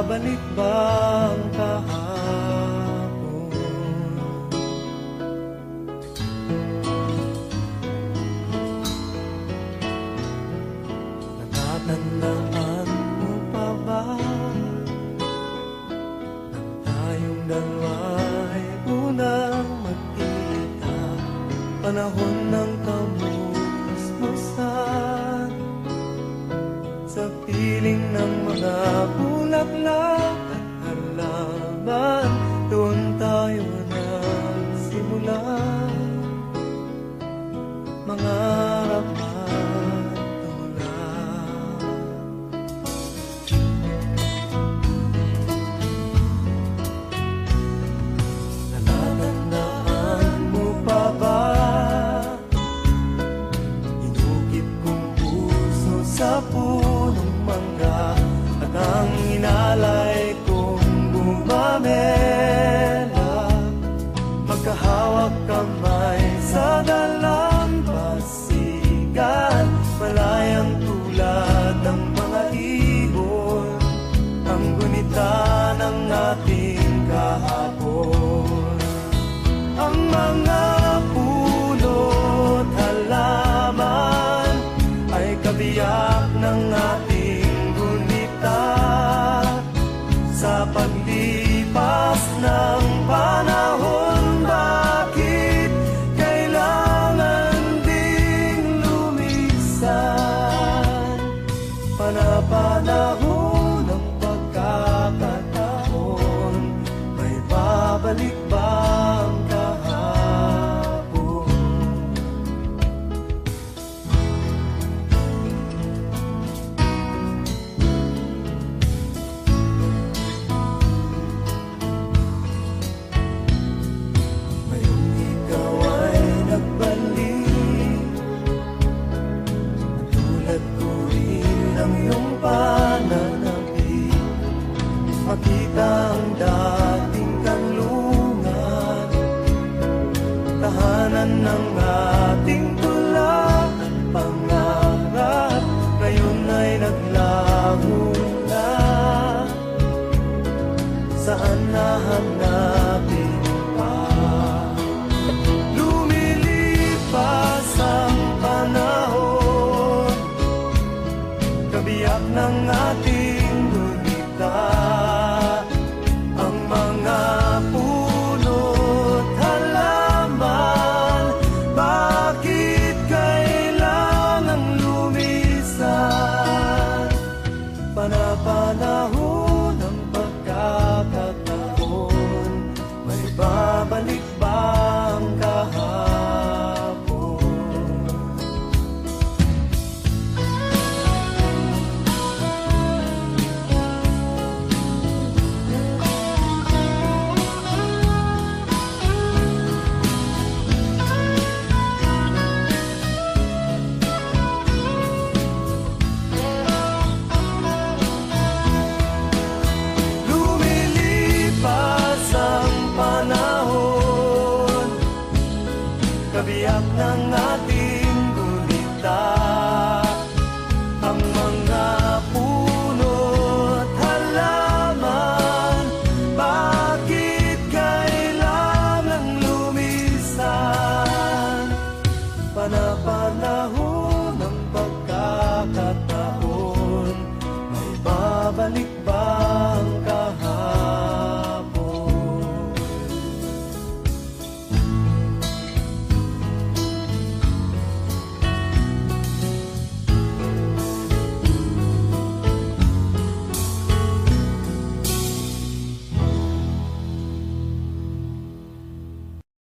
babalik ba ang kahapon? Natatandaan mo pa ba Nang tayong dalawa'y unang magkita Panahon ng bulaklak at halaman Doon tayo nagsimula. Mangarap inalay kong gumamela Magkahawak kamay sa dalampasigan Malayang tulad ng mga ibon. Ang gunita ng ating kahapon. Ang mga puno't halaman Ay kabiyak ng ating kita ang dahil kabiyak ng ating unita.